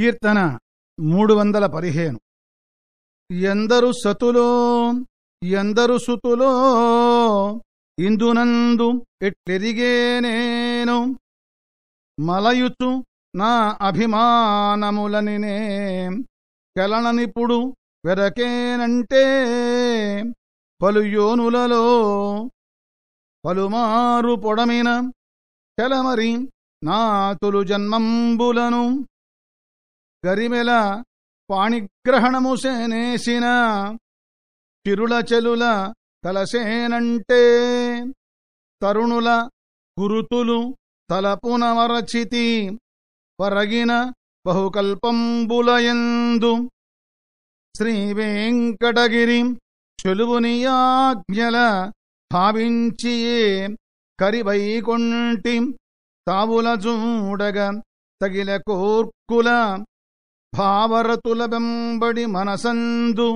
కీర్తన మూడు వందల పదిహేను. ఎందరు సతులో ఎందరు సుతులో ఇందునందు ఎట్లెరిగేనేను మలయుచు నా అభిమానములని కెలననిప్పుడు వెరకేనంటే పలు యోనులలో పలుమారు పొడమిన చెలమరి నాతులు జన్మంబులను గరిమెల పాణిగ్రహణము సేనేసిన చిరుల చెలుల తలసేనంటే తరుణుల గురుతులు తలపునమరచితి పరగిన బహుకల్పంబులయందు. శ్రీవేంకటగిరి చెలువునియాజ్ఞల భావించియే కరివైకొంటి తావుల చూడగ తగిల కోర్కుల భావరతుల వెంబడి మనసందు